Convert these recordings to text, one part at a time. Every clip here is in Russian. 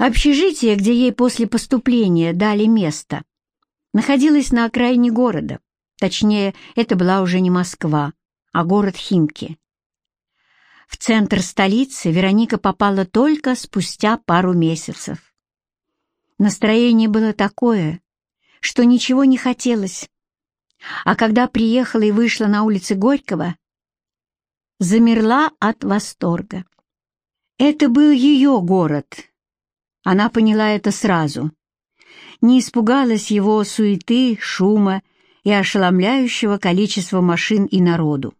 Общежитие, где ей после поступления дали место, находилось на окраине города. Точнее, это была уже не Москва, а город Химки. В центр столицы Вероника попала только спустя пару месяцев. Настроение было такое, что ничего не хотелось. А когда приехала и вышла на улицы Горького, замерла от восторга. Это был ее город. Она поняла это сразу. Не испугалась его суеты, шума и ошеломляющего количества машин и народу.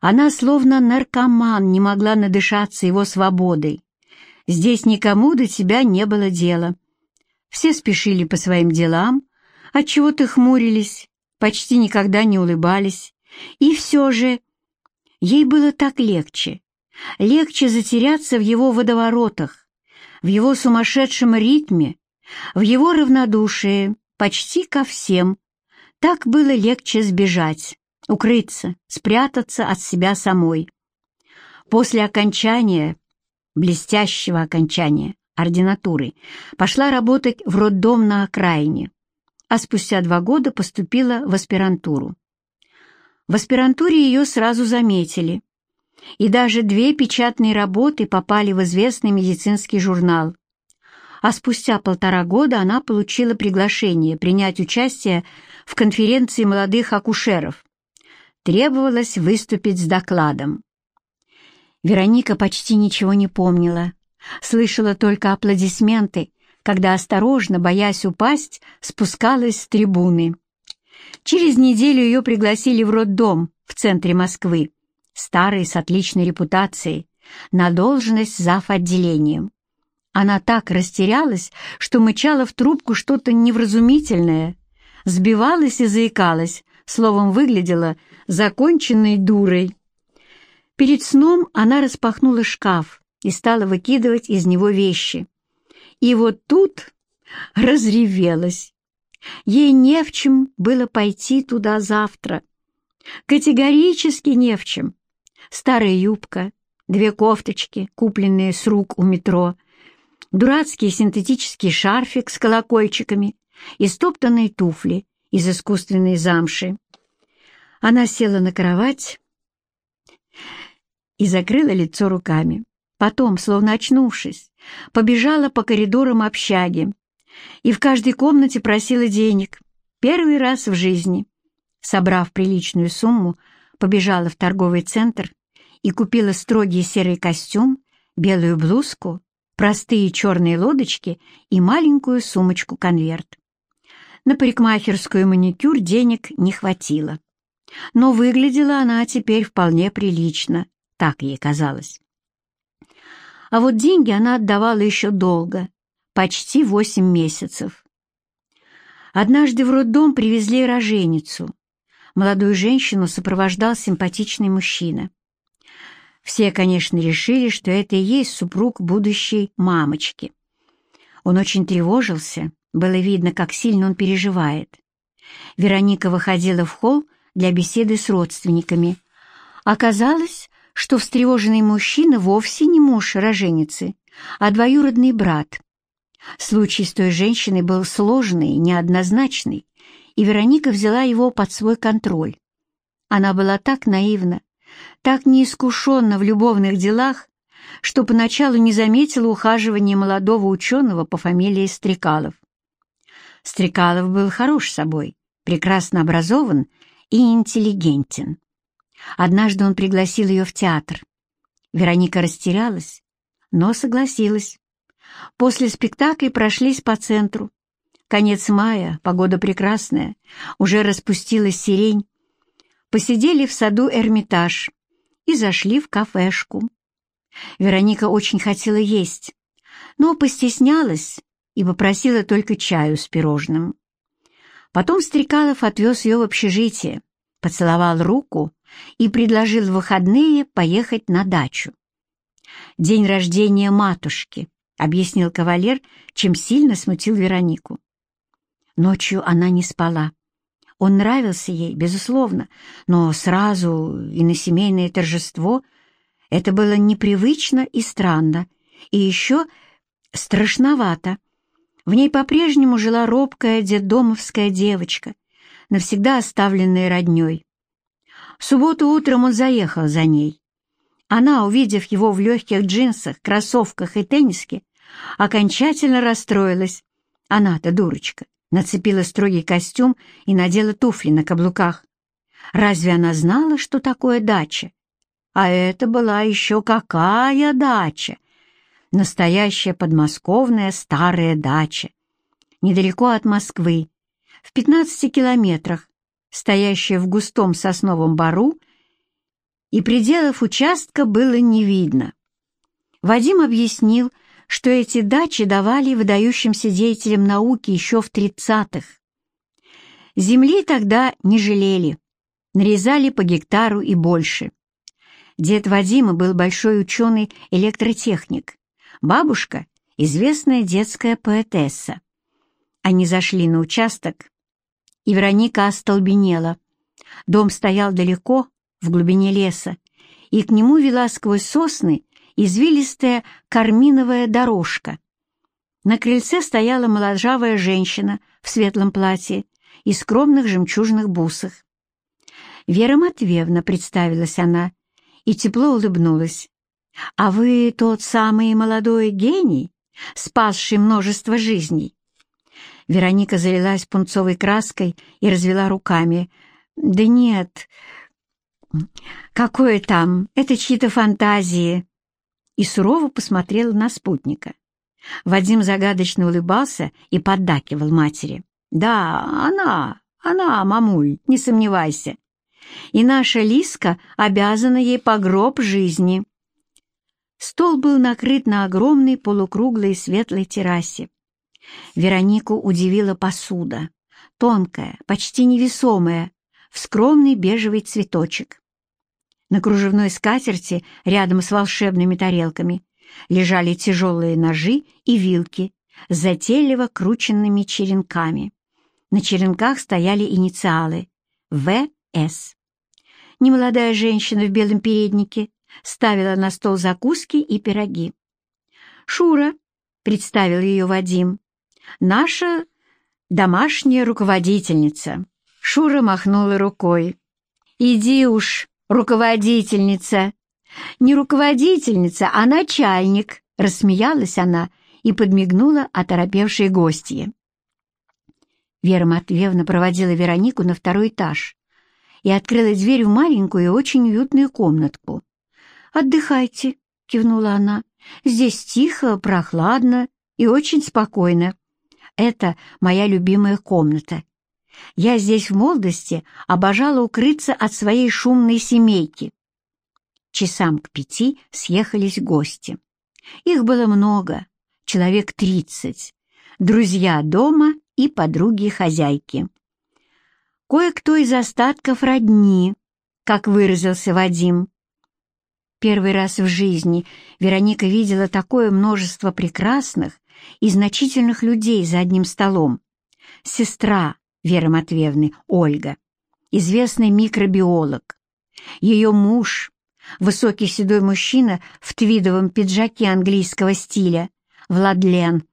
Она, словно наркоман, не могла надышаться его свободой. Здесь никому до тебя не было дела. Все спешили по своим делам, отчего-то хмурились, почти никогда не улыбались. И все же ей было так легче. Легче затеряться в его водоворотах, в его сумасшедшем ритме, в его равнодушии почти ко всем. Так было легче сбежать, укрыться, спрятаться от себя самой. После окончания, блестящего окончания, ординатуры, пошла работать в роддом на окраине, а спустя два года поступила в аспирантуру. В аспирантуре ее сразу заметили, и даже две печатные работы попали в известный медицинский журнал. А спустя полтора года она получила приглашение принять участие в конференции молодых акушеров. Требовалось выступить с докладом. Вероника почти ничего не помнила, слышала только аплодисменты, когда осторожно, боясь упасть, спускалась с трибуны. Через неделю ее пригласили в роддом в центре Москвы старый с отличной репутацией, на должность зав. отделением. Она так растерялась, что мычала в трубку что-то невразумительное, сбивалась и заикалась, словом, выглядела законченной дурой. Перед сном она распахнула шкаф и стала выкидывать из него вещи. И вот тут разревелась. Ей не в чем было пойти туда завтра. Категорически не в чем старая юбка, две кофточки, купленные с рук у метро, дурацкий синтетический шарфик с колокольчиками и стоптанные туфли из искусственной замши. Она села на кровать и закрыла лицо руками. Потом, словно очнувшись, побежала по коридорам общаги и в каждой комнате просила денег. Первый раз в жизни. Собрав приличную сумму, побежала в торговый центр и купила строгий серый костюм, белую блузку, простые черные лодочки и маленькую сумочку-конверт. На парикмахерскую маникюр денег не хватило. Но выглядела она теперь вполне прилично, так ей казалось. А вот деньги она отдавала еще долго, почти восемь месяцев. Однажды в роддом привезли роженицу. Молодую женщину сопровождал симпатичный мужчина. Все, конечно, решили, что это и есть супруг будущей мамочки. Он очень тревожился, было видно, как сильно он переживает. Вероника выходила в холл для беседы с родственниками. Оказалось, что встревоженный мужчина вовсе не муж роженицы, а двоюродный брат. Случай с той женщиной был сложный, неоднозначный, и Вероника взяла его под свой контроль. Она была так наивна, так неискушенно в любовных делах, что поначалу не заметила ухаживания молодого ученого по фамилии Стрекалов. Стрекалов был хорош собой, прекрасно образован и интеллигентен. Однажды он пригласил ее в театр. Вероника растерялась, но согласилась. После спектакля прошлись по центру. Конец мая, погода прекрасная, уже распустилась сирень, посидели в саду Эрмитаж и зашли в кафешку. Вероника очень хотела есть, но постеснялась и попросила только чаю с пирожным. Потом Стрекалов отвез ее в общежитие, поцеловал руку и предложил в выходные поехать на дачу. «День рождения матушки», — объяснил кавалер, чем сильно смутил Веронику. Ночью она не спала. Он нравился ей, безусловно, но сразу и на семейное торжество это было непривычно и странно. И еще Страшновато. В ней по-прежнему жила робкая детдомовская девочка, навсегда оставленная роднёй. В субботу утром он заехал за ней. Она, увидев его в легких джинсах, кроссовках и тенниске, окончательно расстроилась. Она-то дурочка, нацепила строгий костюм и надела туфли на каблуках. Разве она знала, что такое дача? А это была еще какая дача! Настоящая подмосковная старая дача. Недалеко от Москвы, в 15 километрах, стоящая в густом сосновом бару, и пределов участка было не видно. Вадим объяснил, что эти дачи давали выдающимся деятелям науки еще в 30-х. Земли тогда не жалели, нарезали по гектару и больше. Дед Вадима был большой ученый-электротехник, бабушка — известная детская поэтесса. Они зашли на участок, и Вероника остолбенела. Дом стоял далеко, в глубине леса, и к нему вела сквозь сосны извилистая карминовая дорожка. На крыльце стояла моложавая женщина в светлом платье и скромных жемчужных бусах. Вера Матвеевна, представилась она, и тепло улыбнулась. «А вы тот самый молодой гений, спасший множество жизней?» Вероника залилась пунцовой краской и развела руками. «Да нет, какое там, это чьи-то фантазии и сурово посмотрела на спутника. Вадим загадочно улыбался и поддакивал матери. «Да, она, она, мамуль, не сомневайся. И наша Лиска обязана ей погроб жизни». Стол был накрыт на огромной полукруглой светлой террасе. Веронику удивила посуда, тонкая, почти невесомая, в скромный бежевый цветочек. На кружевной скатерти, рядом с волшебными тарелками, лежали тяжелые ножи и вилки с затейливо крученными черенками. На черенках стояли инициалы «В.С». Немолодая женщина в белом переднике ставила на стол закуски и пироги. «Шура», — представил ее Вадим, — «наша домашняя руководительница». Шура махнула рукой. «Иди уж, руководительница!» «Не руководительница, а начальник!» — рассмеялась она и подмигнула оторопевшей гостье. Вера Матвеевна проводила Веронику на второй этаж и открыла дверь в маленькую и очень уютную комнатку. «Отдыхайте», — кивнула она. «Здесь тихо, прохладно и очень спокойно. Это моя любимая комната. Я здесь в молодости обожала укрыться от своей шумной семейки. Часам к пяти съехались гости. Их было много, человек тридцать, друзья дома и подруги хозяйки. Кое-кто из остатков родни, как выразился Вадим. Первый раз в жизни Вероника видела такое множество прекрасных и значительных людей за одним столом. Сестра, Веры Матвеевны, Ольга, известный микробиолог. Ее муж, высокий седой мужчина в твидовом пиджаке английского стиля, Владлен,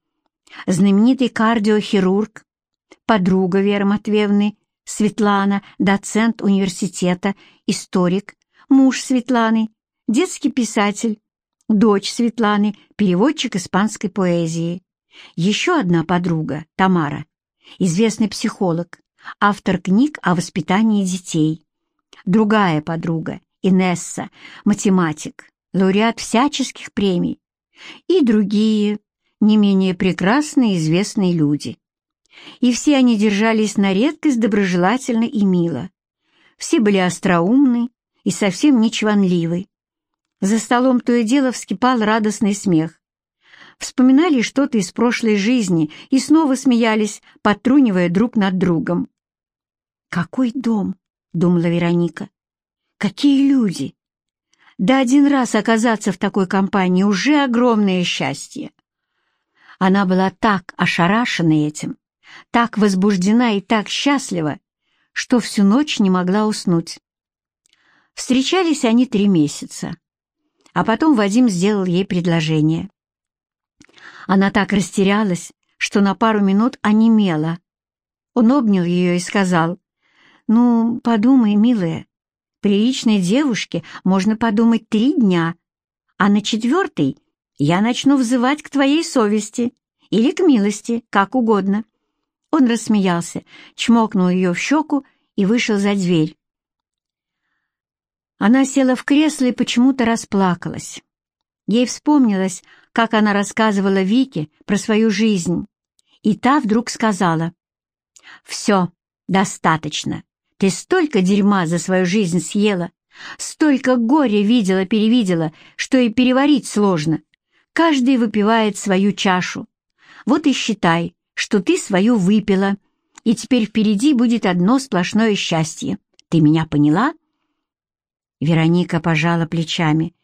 знаменитый кардиохирург, подруга Веры Матвеевны, Светлана, доцент университета, историк, муж Светланы, детский писатель, дочь Светланы, переводчик испанской поэзии. Еще одна подруга, Тамара, известный психолог, автор книг о воспитании детей. Другая подруга, Инесса, математик, лауреат всяческих премий. И другие, не менее прекрасные известные люди. И все они держались на редкость доброжелательно и мило. Все были остроумны и совсем не чванливы. За столом то и дело вскипал радостный смех вспоминали что-то из прошлой жизни и снова смеялись, подтрунивая друг над другом. «Какой дом!» — думала Вероника. «Какие люди!» Да один раз оказаться в такой компании уже огромное счастье. Она была так ошарашена этим, так возбуждена и так счастлива, что всю ночь не могла уснуть. Встречались они три месяца, а потом Вадим сделал ей предложение. Она так растерялась, что на пару минут онемела. Он обнял ее и сказал, «Ну, подумай, милая, приличной девушке можно подумать три дня, а на четвертый я начну взывать к твоей совести или к милости, как угодно». Он рассмеялся, чмокнул ее в щеку и вышел за дверь. Она села в кресло и почему-то расплакалась. Ей вспомнилось, как она рассказывала Вике про свою жизнь, и та вдруг сказала, «Все, достаточно. Ты столько дерьма за свою жизнь съела, столько горя видела-перевидела, что и переварить сложно. Каждый выпивает свою чашу. Вот и считай, что ты свою выпила, и теперь впереди будет одно сплошное счастье. Ты меня поняла?» Вероника пожала плечами.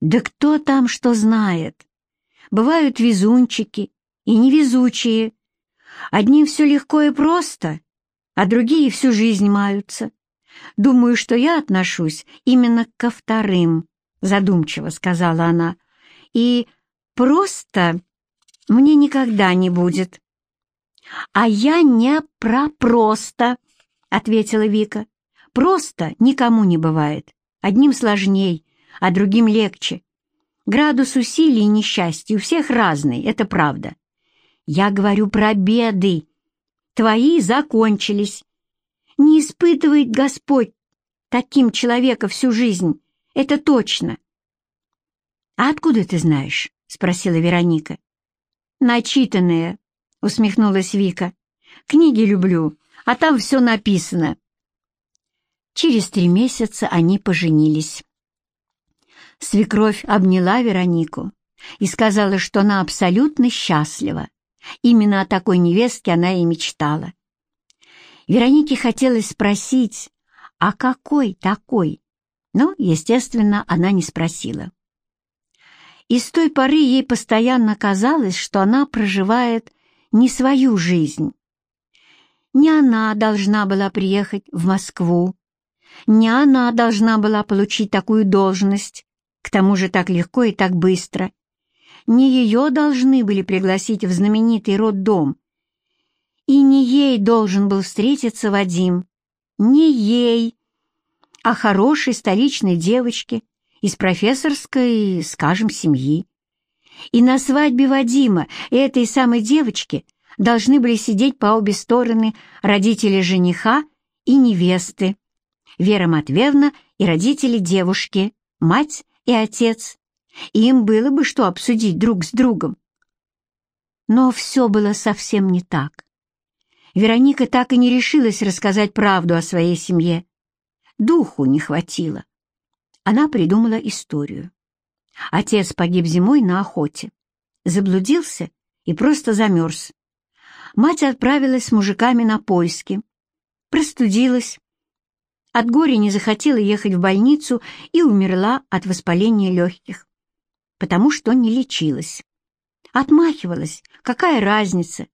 «Да кто там что знает? Бывают везунчики и невезучие. Одним все легко и просто, а другие всю жизнь маются. Думаю, что я отношусь именно ко вторым», — задумчиво сказала она. «И просто мне никогда не будет». «А я не про просто», — ответила Вика. «Просто никому не бывает. Одним сложней, а другим легче. Градус усилий и несчастья у всех разный, это правда. Я говорю про беды. Твои закончились. Не испытывает Господь таким человека всю жизнь, это точно. «А откуда ты знаешь?» — спросила Вероника. «Начитанные», — усмехнулась Вика. «Книги люблю, а там все написано». Через три месяца они поженились. Свекровь обняла Веронику и сказала, что она абсолютно счастлива. Именно о такой невестке она и мечтала. Веронике хотелось спросить, а какой такой? Но, естественно, она не спросила. И с той поры ей постоянно казалось, что она проживает не свою жизнь. Не она должна была приехать в Москву, не она должна была получить такую должность, к тому же так легко и так быстро. Не ее должны были пригласить в знаменитый роддом. И не ей должен был встретиться Вадим. Не ей, а хорошей столичной девочке из профессорской, скажем, семьи. И на свадьбе Вадима и этой самой девочки должны были сидеть по обе стороны родители жениха и невесты. Вера Матвеевна и родители девушки, мать и отец. Им было бы что обсудить друг с другом. Но все было совсем не так. Вероника так и не решилась рассказать правду о своей семье. Духу не хватило. Она придумала историю. Отец погиб зимой на охоте. Заблудился и просто замерз. Мать отправилась с мужиками на поиски. Простудилась, от горя не захотела ехать в больницу и умерла от воспаления легких, потому что не лечилась. Отмахивалась, какая разница?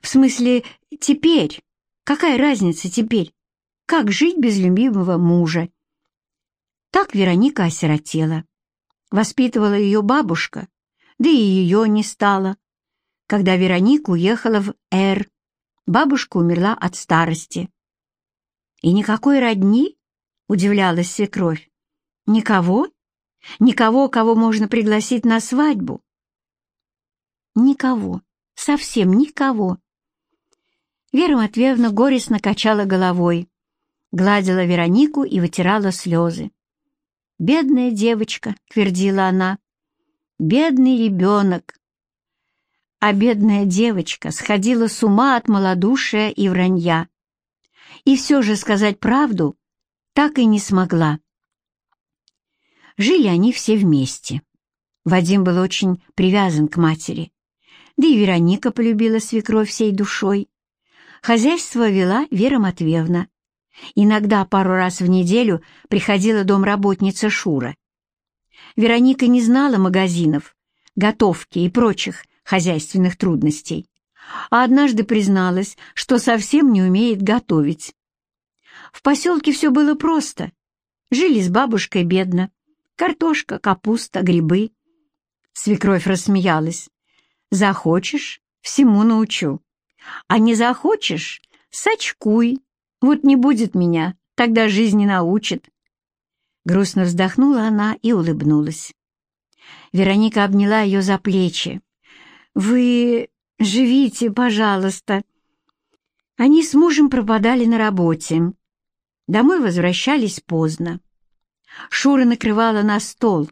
В смысле, теперь, какая разница теперь? Как жить без любимого мужа? Так Вероника осиротела. Воспитывала ее бабушка, да и ее не стало. Когда Вероника уехала в Р, бабушка умерла от старости. «И никакой родни?» — удивлялась свекровь. «Никого? Никого, кого можно пригласить на свадьбу?» «Никого, совсем никого». Вера Матвеевна горестно качала головой, гладила Веронику и вытирала слезы. «Бедная девочка», — твердила она, — «бедный ребенок». А бедная девочка сходила с ума от малодушия и вранья и все же сказать правду так и не смогла. Жили они все вместе. Вадим был очень привязан к матери, да и Вероника полюбила свекровь всей душой. Хозяйство вела Вера Матвеевна. Иногда пару раз в неделю приходила домработница Шура. Вероника не знала магазинов, готовки и прочих хозяйственных трудностей а однажды призналась, что совсем не умеет готовить. В поселке все было просто. Жили с бабушкой бедно. Картошка, капуста, грибы. Свекровь рассмеялась. Захочешь — всему научу. А не захочешь — сочкуй. Вот не будет меня, тогда жизнь не научит. Грустно вздохнула она и улыбнулась. Вероника обняла ее за плечи. «Вы живите, пожалуйста». Они с мужем пропадали на работе. Домой возвращались поздно. Шура накрывала на стол,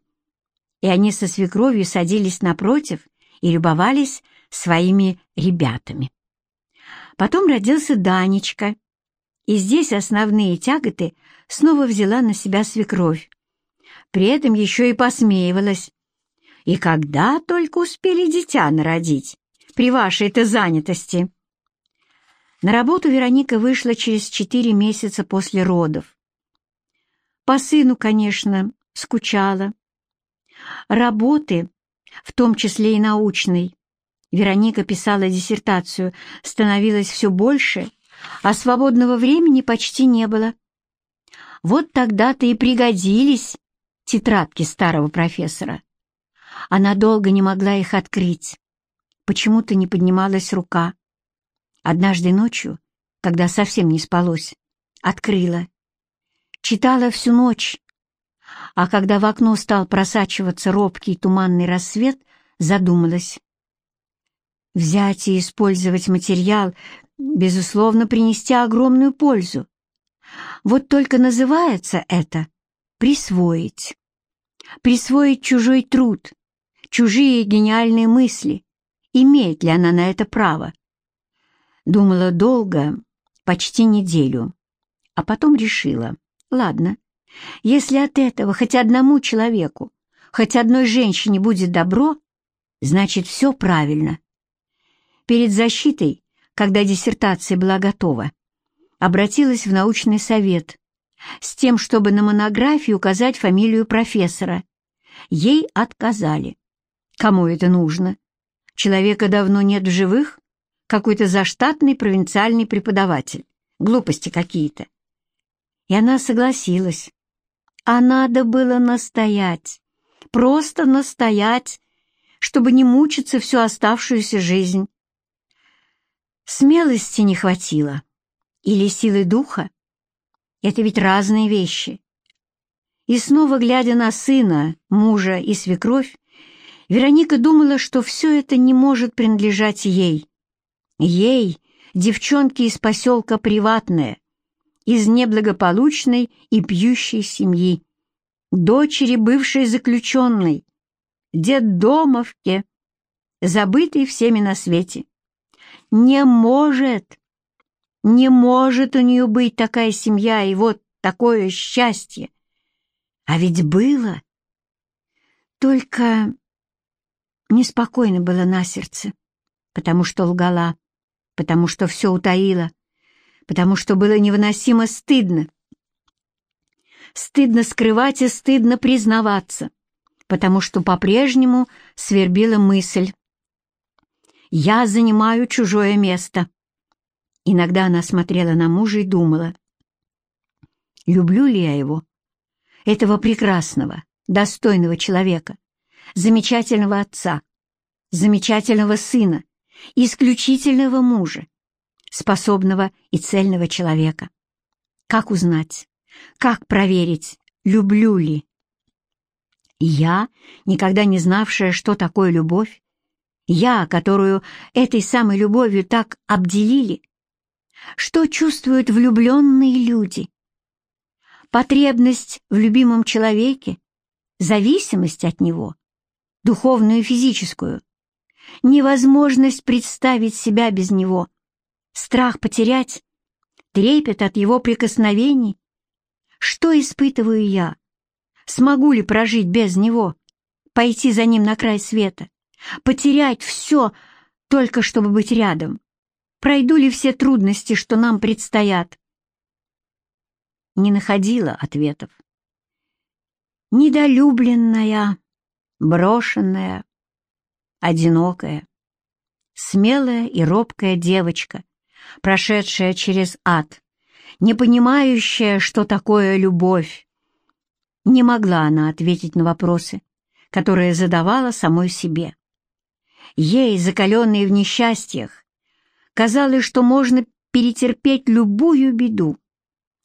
и они со свекровью садились напротив и любовались своими ребятами. Потом родился Данечка, и здесь основные тяготы снова взяла на себя свекровь. При этом еще и посмеивалась. И когда только успели дитя народить, при вашей-то занятости? На работу Вероника вышла через четыре месяца после родов. По сыну, конечно, скучала. Работы, в том числе и научной, Вероника писала диссертацию, становилось все больше, а свободного времени почти не было. Вот тогда-то и пригодились тетрадки старого профессора. Она долго не могла их открыть. Почему-то не поднималась рука. Однажды ночью, когда совсем не спалось, открыла. Читала всю ночь, а когда в окно стал просачиваться робкий туманный рассвет, задумалась. Взять и использовать материал, безусловно, принести огромную пользу. Вот только называется это «присвоить». Присвоить чужой труд, чужие гениальные мысли. Имеет ли она на это право? Думала долго, почти неделю, а потом решила, ладно, если от этого хоть одному человеку, хоть одной женщине будет добро, значит, все правильно. Перед защитой, когда диссертация была готова, обратилась в научный совет с тем, чтобы на монографии указать фамилию профессора. Ей отказали. Кому это нужно? Человека давно нет в живых? Какой-то заштатный провинциальный преподаватель. Глупости какие-то. И она согласилась. А надо было настоять, просто настоять, чтобы не мучиться всю оставшуюся жизнь. Смелости не хватило. Или силы духа. Это ведь разные вещи. И снова, глядя на сына, мужа и свекровь, Вероника думала, что все это не может принадлежать ей. Ей, девчонке из поселка Приватное, из неблагополучной и пьющей семьи, дочери бывшей заключенной, детдомовке, забытой всеми на свете. Не может, не может у нее быть такая семья и вот такое счастье. А ведь было. Только неспокойно было на сердце, потому что лгала, потому что все утаила, потому что было невыносимо стыдно. Стыдно скрывать и стыдно признаваться, потому что по-прежнему свербила мысль. «Я занимаю чужое место». Иногда она смотрела на мужа и думала, «Люблю ли я его? Этого прекрасного, достойного человека, замечательного отца, замечательного сына, исключительного мужа, способного и цельного человека. Как узнать, как проверить, люблю ли? Я, никогда не знавшая, что такое любовь, я, которую этой самой любовью так обделили, что чувствуют влюбленные люди? Потребность в любимом человеке, зависимость от него, духовную и физическую, невозможность представить себя без него, Страх потерять? Трепет от его прикосновений? Что испытываю я? Смогу ли прожить без него? Пойти за ним на край света? Потерять все, только чтобы быть рядом? Пройду ли все трудности, что нам предстоят? Не находила ответов. Недолюбленная, брошенная, одинокая, смелая и робкая девочка, прошедшая через ад, не понимающая, что такое любовь. Не могла она ответить на вопросы, которые задавала самой себе. Ей, закаленной в несчастьях, казалось, что можно перетерпеть любую беду.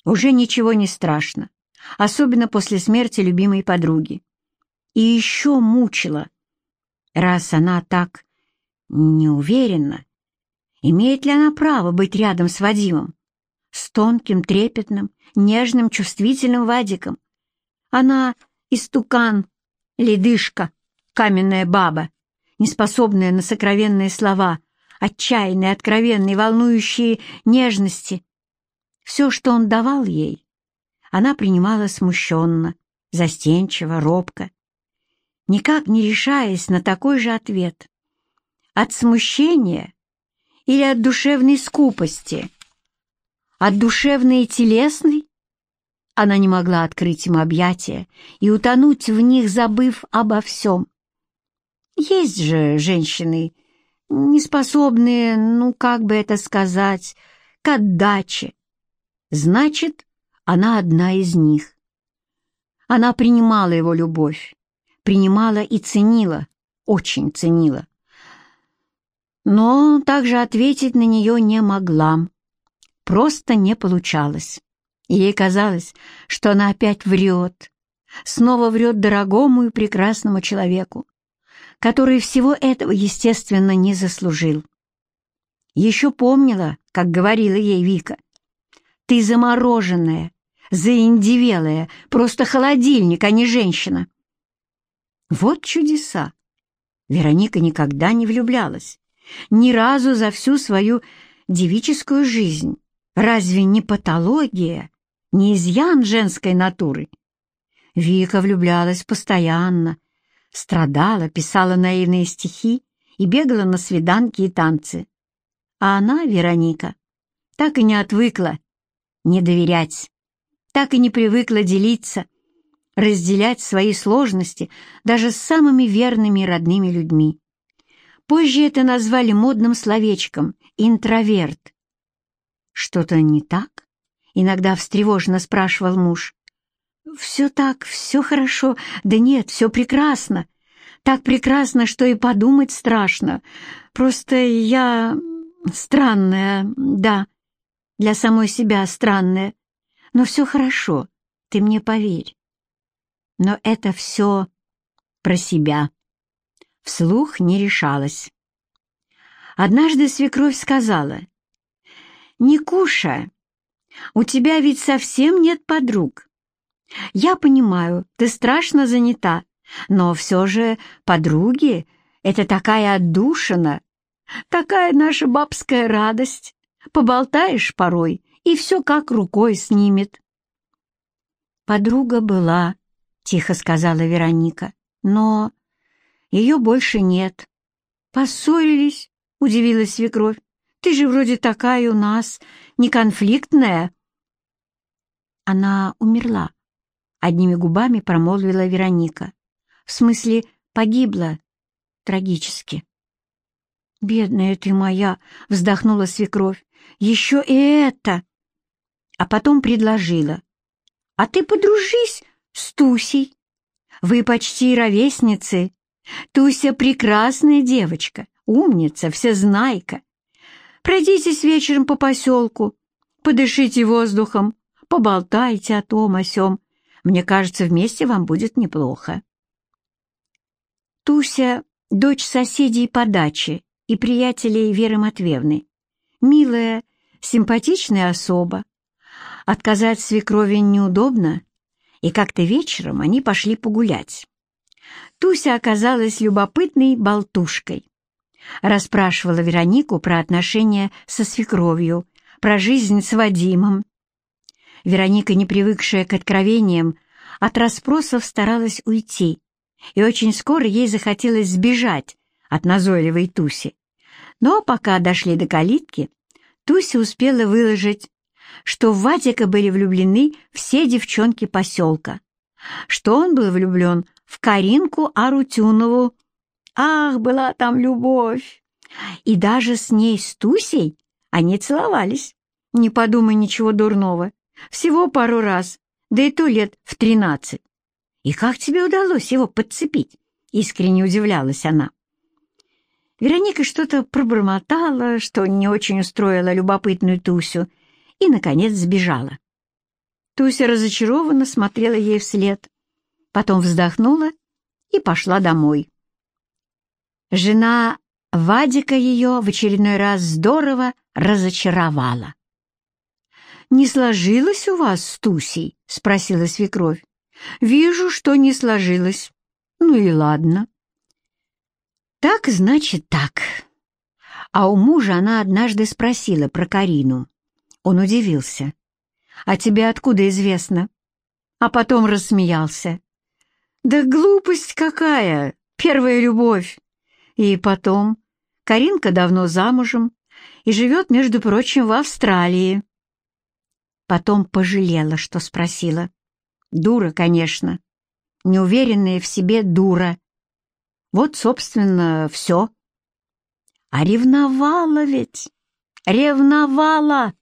Уже ничего не страшно, особенно после смерти любимой подруги. И еще мучила, раз она так не уверена, имеет ли она право быть рядом с Вадимом, с тонким, трепетным, нежным, чувствительным Вадиком. Она истукан, ледышка, каменная баба, неспособная на сокровенные слова, отчаянные, откровенные, волнующие нежности. Все, что он давал ей, она принимала смущенно, застенчиво, робко, никак не решаясь на такой же ответ. От смущения или от душевной скупости? От душевной и телесной? Она не могла открыть ему объятия и утонуть в них, забыв обо всем. Есть же женщины, неспособные, ну, как бы это сказать, к отдаче. Значит, она одна из них. Она принимала его любовь, принимала и ценила, очень ценила. Но также ответить на нее не могла. Просто не получалось. Ей казалось, что она опять врет, снова врет дорогому и прекрасному человеку, который всего этого, естественно, не заслужил. Еще помнила, как говорила ей Вика, «Ты замороженная, заиндивелая, просто холодильник, а не женщина». Вот чудеса! Вероника никогда не влюблялась, ни разу за всю свою девическую жизнь. Разве не патология, не изъян женской натуры? Вика влюблялась постоянно, страдала, писала наивные стихи и бегала на свиданки и танцы. А она, Вероника, так и не отвыкла не доверять, так и не привыкла делиться, разделять свои сложности даже с самыми верными и родными людьми. Позже это назвали модным словечком «интроверт». «Что-то не так?» — иногда встревоженно спрашивал муж. «Все так, все хорошо. Да нет, все прекрасно. Так прекрасно, что и подумать страшно. Просто я странная, да, для самой себя странная. Но все хорошо, ты мне поверь. Но это все про себя. Вслух не решалась. Однажды свекровь сказала, «Никуша, у тебя ведь совсем нет подруг. Я понимаю, ты страшно занята, но все же подруги — это такая отдушина, такая наша бабская радость. Поболтаешь порой, и все как рукой снимет». «Подруга была», — тихо сказала Вероника, — «но ее больше нет». «Поссорились?» — удивилась свекровь. «Ты же вроде такая у нас, не конфликтная». Она умерла. Одними губами промолвила Вероника. В смысле, погибла трагически. «Бедная ты моя!» — вздохнула свекровь. «Еще и это!» А потом предложила. «А ты подружись с Тусей. Вы почти ровесницы. Туся прекрасная девочка, умница, всезнайка. Пройдитесь вечером по поселку, подышите воздухом, поболтайте о том, о сём. Мне кажется, вместе вам будет неплохо. Туся — дочь соседей по даче и приятелей Веры Матвеевны. Милая, симпатичная особа. Отказать свекрови неудобно, и как-то вечером они пошли погулять. Туся оказалась любопытной болтушкой. Расспрашивала Веронику про отношения со свекровью, про жизнь с Вадимом. Вероника, не привыкшая к откровениям, от расспросов старалась уйти, и очень скоро ей захотелось сбежать от назойливой Туси. Но пока дошли до калитки, Туся успела выложить, что в Вадика были влюблены все девчонки поселка, что он был влюблен в Каринку Арутюнову. Ах, была там любовь! И даже с ней, с Тусей, они целовались. Не подумай ничего дурного. Всего пару раз, да и то лет в тринадцать. И как тебе удалось его подцепить? Искренне удивлялась она. Вероника что-то пробормотала, что не очень устроила любопытную Тусю, и, наконец, сбежала. Туся разочарованно смотрела ей вслед, потом вздохнула и пошла домой. Жена Вадика ее в очередной раз здорово разочаровала. «Не сложилось у вас с Тусей?» — спросила свекровь. «Вижу, что не сложилось. Ну и ладно». «Так, значит, так». А у мужа она однажды спросила про Карину. Он удивился. «А тебе откуда известно?» А потом рассмеялся. «Да глупость какая! Первая любовь!» И потом, Каринка давно замужем и живет, между прочим, в Австралии. Потом пожалела, что спросила. Дура, конечно. Неуверенная в себе дура. Вот, собственно, все. А ревновала ведь. Ревновала.